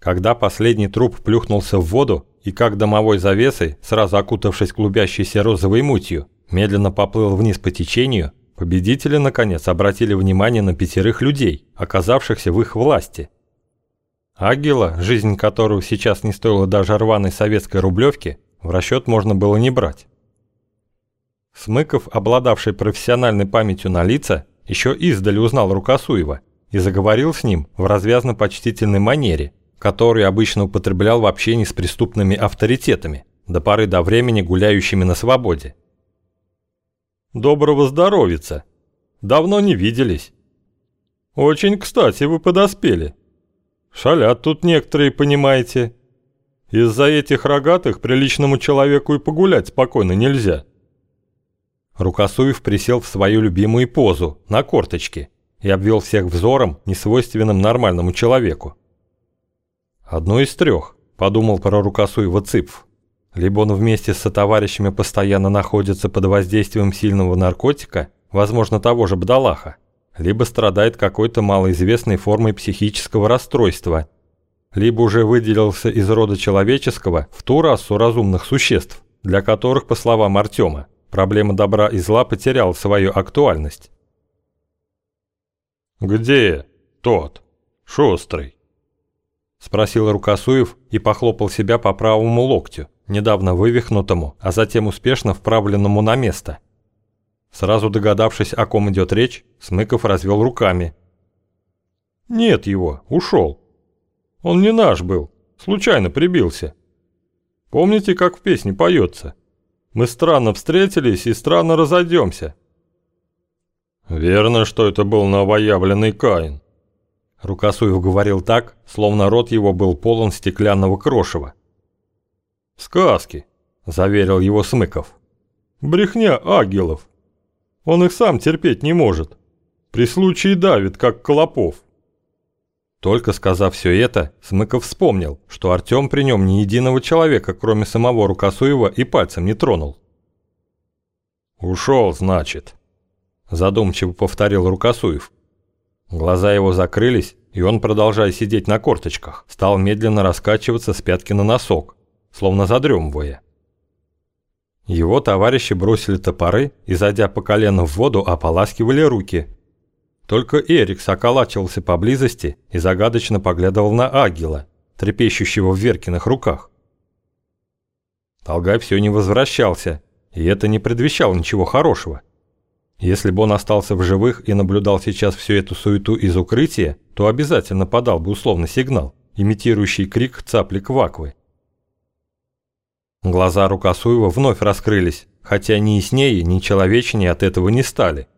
Когда последний труп плюхнулся в воду и как домовой завесой, сразу окутавшись клубящейся розовой мутью, медленно поплыл вниз по течению, победители наконец обратили внимание на пятерых людей, оказавшихся в их власти. Агила, жизнь которого сейчас не стоила даже рваной советской рублевки, в расчет можно было не брать. Смыков, обладавший профессиональной памятью на лица, еще издали узнал Рукосуева и заговорил с ним в развязно-почтительной манере – который обычно употреблял в общении с преступными авторитетами, до поры до времени гуляющими на свободе. «Доброго здоровица! Давно не виделись. Очень кстати вы подоспели. Шалят тут некоторые, понимаете. Из-за этих рогатых приличному человеку и погулять спокойно нельзя». Рукосуев присел в свою любимую позу, на корточке, и обвел всех взором, несвойственным нормальному человеку. Одно из трех, подумал про Рукосуева Цыпф. Либо он вместе со товарищами постоянно находится под воздействием сильного наркотика, возможно того же Бдалаха, либо страдает какой-то малоизвестной формой психического расстройства, либо уже выделился из рода человеческого в ту расу разумных существ, для которых, по словам Артема, проблема добра и зла потеряла свою актуальность. «Где тот, шустрый?» Спросил Рукосуев и похлопал себя по правому локтю, недавно вывихнутому, а затем успешно вправленному на место. Сразу догадавшись, о ком идет речь, Смыков развел руками. «Нет его, ушел. Он не наш был, случайно прибился. Помните, как в песне поется? Мы странно встретились и странно разойдемся». «Верно, что это был новоявленный Каин», Рукосуев говорил так, словно рот его был полон стеклянного крошева. «Сказки», – заверил его Смыков. «Брехня агелов. Он их сам терпеть не может. При случае давит, как Колопов». Только сказав все это, Смыков вспомнил, что Артем при нем ни единого человека, кроме самого Рукосуева, и пальцем не тронул. «Ушел, значит», – задумчиво повторил Рукосуев. Глаза его закрылись, и он, продолжая сидеть на корточках, стал медленно раскачиваться с пятки на носок, словно задремывая. Его товарищи бросили топоры и, зайдя по колено в воду, ополаскивали руки. Только Эрик околачивался поблизости и загадочно поглядывал на Агила, трепещущего в Веркиных руках. Толгай все не возвращался, и это не предвещало ничего хорошего. Если бы он остался в живых и наблюдал сейчас всю эту суету из укрытия, то обязательно подал бы условный сигнал, имитирующий крик цапли кваквы. Глаза Рукосуева вновь раскрылись, хотя ни яснее, ни человечнее от этого не стали.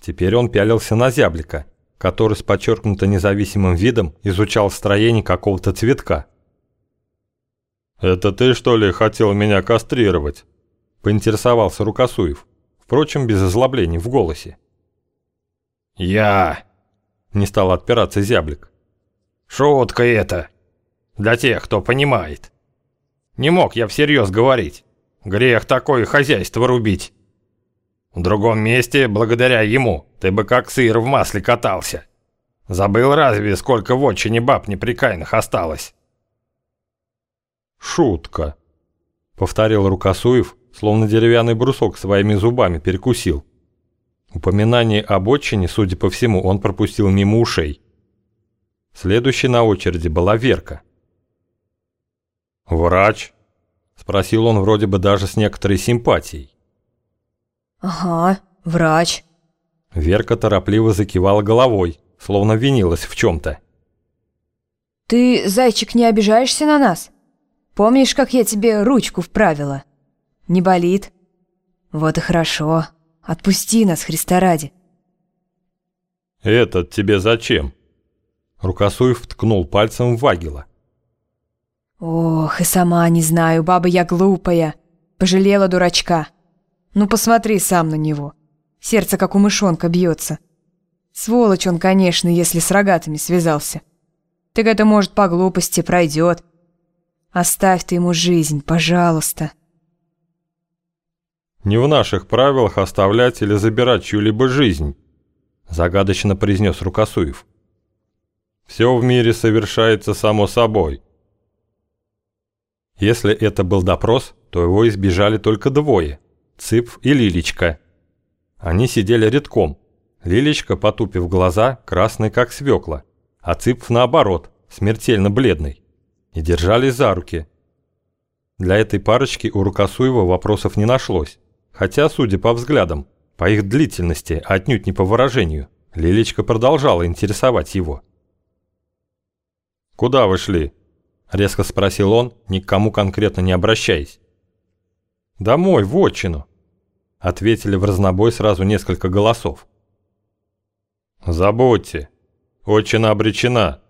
Теперь он пялился на зяблика, который с подчеркнуто независимым видом изучал строение какого-то цветка. «Это ты, что ли, хотел меня кастрировать?» – поинтересовался Рукосуев впрочем, без озлоблений в голосе. «Я...» — не стал отпираться зяблик. «Шутка это. Для тех, кто понимает. Не мог я всерьез говорить. Грех такое хозяйство рубить. В другом месте, благодаря ему, ты бы как сыр в масле катался. Забыл разве, сколько в отчине баб неприкаянных осталось?» «Шутка», — повторил Рукосуев, словно деревянный брусок своими зубами перекусил. Упоминание об отчине, судя по всему, он пропустил мимо ушей. Следующей на очереди была Верка. «Врач?» – спросил он вроде бы даже с некоторой симпатией. «Ага, врач». Верка торопливо закивала головой, словно винилась в чем-то. «Ты, зайчик, не обижаешься на нас? Помнишь, как я тебе ручку вправила?» Не болит? Вот и хорошо. Отпусти нас, Христа ради. Этот тебе зачем? Рукосуев ткнул пальцем в Вагила. Ох, и сама не знаю, баба я глупая. Пожалела дурачка. Ну посмотри сам на него. Сердце как у мышонка бьется. Сволочь он, конечно, если с рогатыми связался. Так это, может, по глупости пройдет. Оставь ты ему жизнь, пожалуйста. Не в наших правилах оставлять или забирать чью-либо жизнь, загадочно произнес Рукосуев. Все в мире совершается само собой. Если это был допрос, то его избежали только двое – Цыпф и Лилечка. Они сидели редком. Лилечка, потупив глаза, красный как свекла, а Цыпф наоборот, смертельно бледный. И держались за руки. Для этой парочки у Рукосуева вопросов не нашлось. Хотя, судя по взглядам, по их длительности, а отнюдь не по выражению, Лилечка продолжала интересовать его. «Куда вы шли?» – резко спросил он, ни к кому конкретно не обращаясь. «Домой, в отчину», – ответили в разнобой сразу несколько голосов. «Забудьте, отчина обречена.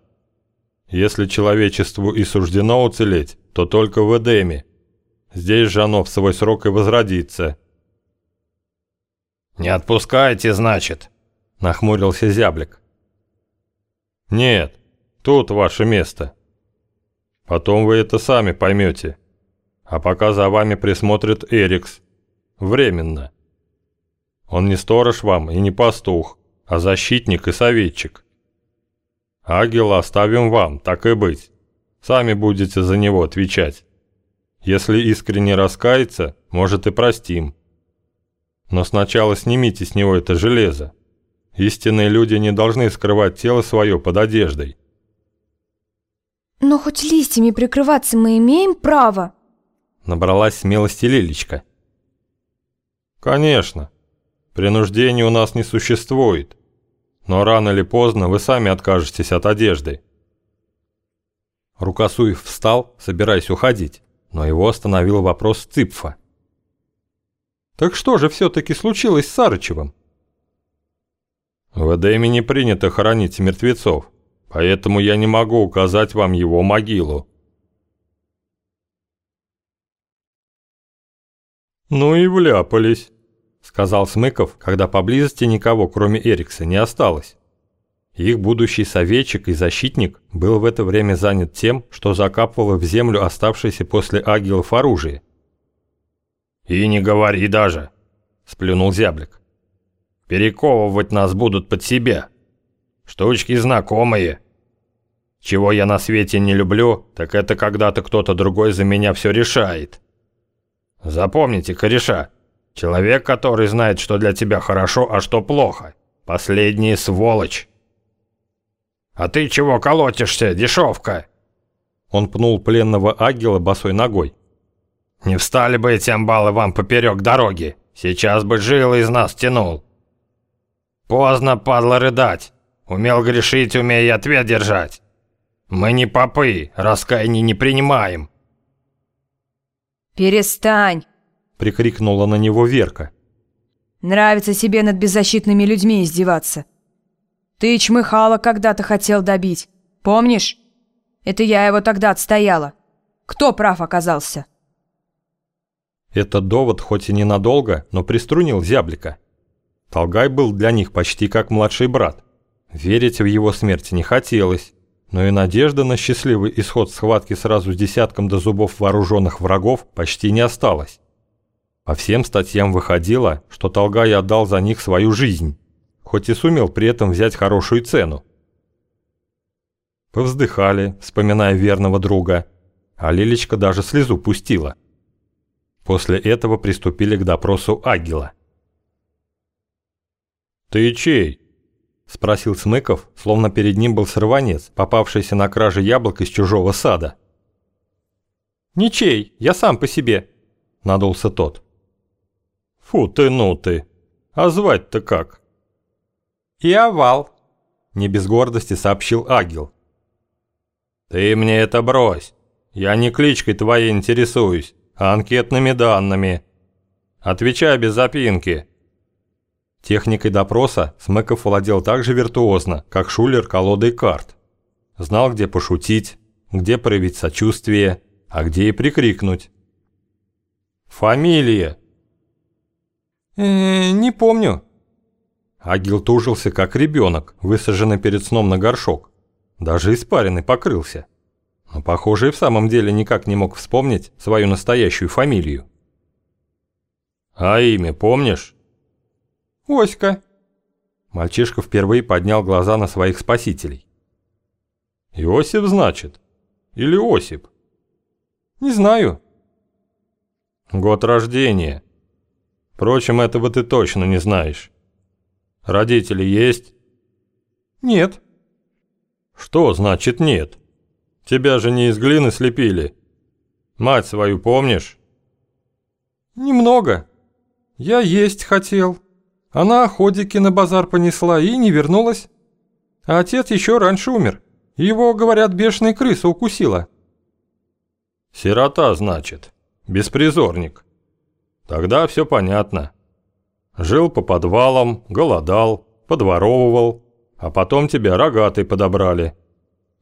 Если человечеству и суждено уцелеть, то только в Эдеме. Здесь же оно в свой срок и возродится». «Не отпускайте, значит?» – нахмурился зяблик. «Нет, тут ваше место. Потом вы это сами поймете. А пока за вами присмотрит Эрикс. Временно. Он не сторож вам и не пастух, а защитник и советчик. Агила оставим вам, так и быть. Сами будете за него отвечать. Если искренне раскается, может и простим. Но сначала снимите с него это железо. Истинные люди не должны скрывать тело свое под одеждой. Но хоть листьями прикрываться мы имеем право. Набралась смелости Лилечка. Конечно. Принуждения у нас не существует. Но рано или поздно вы сами откажетесь от одежды. Рукосуев встал, собираясь уходить, но его остановил вопрос Цыпфа. Так что же все-таки случилось с Сарычевым? В Эдеме не принято хоронить мертвецов, поэтому я не могу указать вам его могилу. Ну и вляпались, сказал Смыков, когда поблизости никого, кроме Эрикса, не осталось. Их будущий советчик и защитник был в это время занят тем, что закапывал в землю оставшееся после агилов оружие, «И не говори даже», – сплюнул зяблик. «Перековывать нас будут под себя. Штучки знакомые. Чего я на свете не люблю, так это когда-то кто-то другой за меня все решает. Запомните, кореша, человек, который знает, что для тебя хорошо, а что плохо, последний сволочь. А ты чего колотишься, дешевка?» Он пнул пленного агила босой ногой. Не встали бы эти амбалы вам поперек дороги. Сейчас бы жил из нас тянул. Поздно, падла, рыдать. Умел грешить, умея ответ держать. Мы не попы, раскаяний не принимаем. «Перестань!» — прикрикнула на него Верка. «Нравится себе над беззащитными людьми издеваться. Ты чмыхала когда-то хотел добить. Помнишь? Это я его тогда отстояла. Кто прав оказался?» Этот довод хоть и ненадолго, но приструнил зяблика. Толгай был для них почти как младший брат. Верить в его смерть не хотелось, но и надежда на счастливый исход схватки сразу с десятком до зубов вооруженных врагов почти не осталось. По всем статьям выходило, что Толгай отдал за них свою жизнь, хоть и сумел при этом взять хорошую цену. Повздыхали, вспоминая верного друга, а Лилечка даже слезу пустила – После этого приступили к допросу Агила. «Ты чей?» – спросил Смыков, словно перед ним был сорванец, попавшийся на краже яблок из чужого сада. «Ничей, я сам по себе», – надулся тот. «Фу ты, ну ты! А звать-то как?» «И овал», – не без гордости сообщил Агил. «Ты мне это брось! Я не кличкой твоей интересуюсь анкетными данными. Отвечай без запинки. Техникой допроса Смыков владел так же виртуозно, как Шулер колодой карт. Знал, где пошутить, где проявить сочувствие, а где и прикрикнуть. «Фамилия?» э, «Не помню». Агил тужился, как ребенок, высаженный перед сном на горшок. Даже испаренный покрылся но, похоже, и в самом деле никак не мог вспомнить свою настоящую фамилию. «А имя помнишь?» «Оська». Мальчишка впервые поднял глаза на своих спасителей. Иосиф, значит? Или Осип? Не знаю. Год рождения. Впрочем, этого ты точно не знаешь. Родители есть? Нет. Что значит нет? Тебя же не из глины слепили. Мать свою помнишь? Немного. Я есть хотел. Она ходики на базар понесла и не вернулась. А отец еще раньше умер. Его, говорят, бешеная крыса укусила. Сирота, значит. Беспризорник. Тогда все понятно. Жил по подвалам, голодал, подворовывал, а потом тебя рогатый подобрали.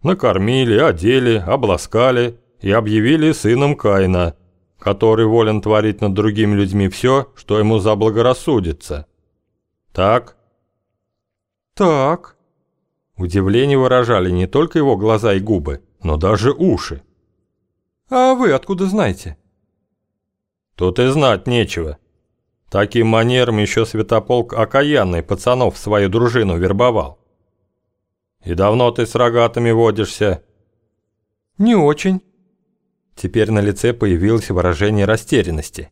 Накормили, одели, обласкали и объявили сыном Каина, который волен творить над другими людьми все, что ему заблагорассудится. Так? Так. Удивление выражали не только его глаза и губы, но даже уши. А вы откуда знаете? Тут и знать нечего. Таким манером еще святополк окаянный пацанов в свою дружину вербовал. И давно ты с рогатыми водишься? Не очень. Теперь на лице появилось выражение растерянности.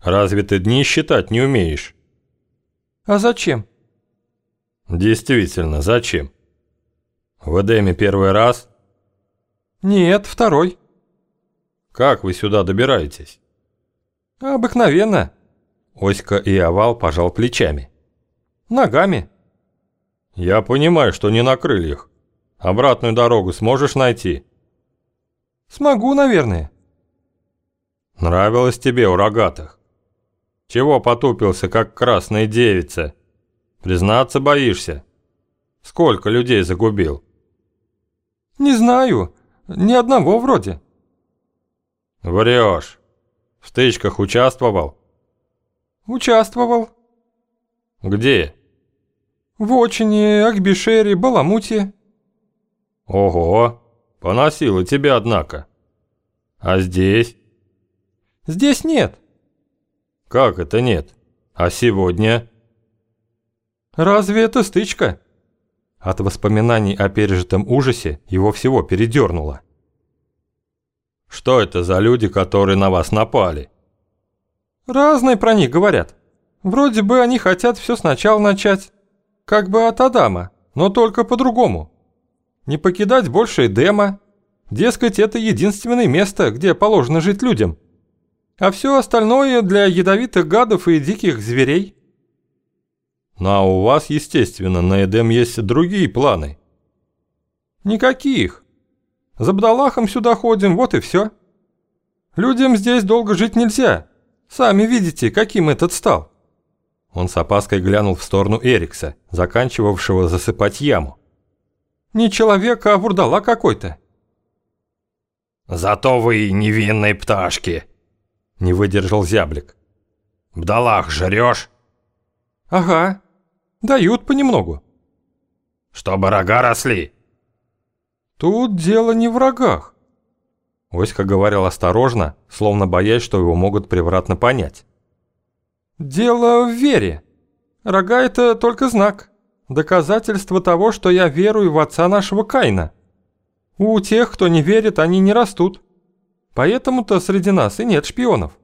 Разве ты дни считать не умеешь? А зачем? Действительно, зачем? В Эдеме первый раз? Нет, второй. Как вы сюда добираетесь? Обыкновенно. Оська и Овал пожал плечами. Ногами. Я понимаю, что не на крыльях. Обратную дорогу сможешь найти? Смогу, наверное. Нравилось тебе у рогатых? Чего потупился, как красная девица? Признаться боишься? Сколько людей загубил? Не знаю. Ни одного вроде. Врешь. В стычках участвовал? Участвовал. Где? В Очине, Акбишере, Баламуте. Ого, поносило тебя, однако. А здесь? Здесь нет. Как это нет? А сегодня? Разве это стычка? От воспоминаний о пережитом ужасе его всего передернуло. Что это за люди, которые на вас напали? Разные про них говорят. Вроде бы они хотят все сначала начать. Как бы от Адама, но только по-другому. Не покидать больше Эдема. Дескать, это единственное место, где положено жить людям. А все остальное для ядовитых гадов и диких зверей. Ну а у вас, естественно, на Эдем есть другие планы. Никаких. За Бдалахом сюда ходим, вот и все. Людям здесь долго жить нельзя. Сами видите, каким этот стал. Он с опаской глянул в сторону Эрикса, заканчивавшего засыпать яму. Не человек, а вурдала какой-то. «Зато вы невинные пташки!» Не выдержал зяблик. «Бдалах жрешь?» «Ага. Дают понемногу». «Чтобы рога росли?» «Тут дело не в рогах». Оська говорил осторожно, словно боясь, что его могут превратно понять. «Дело в вере. Рога – это только знак. Доказательство того, что я верую в отца нашего Кайна. У тех, кто не верит, они не растут. Поэтому-то среди нас и нет шпионов».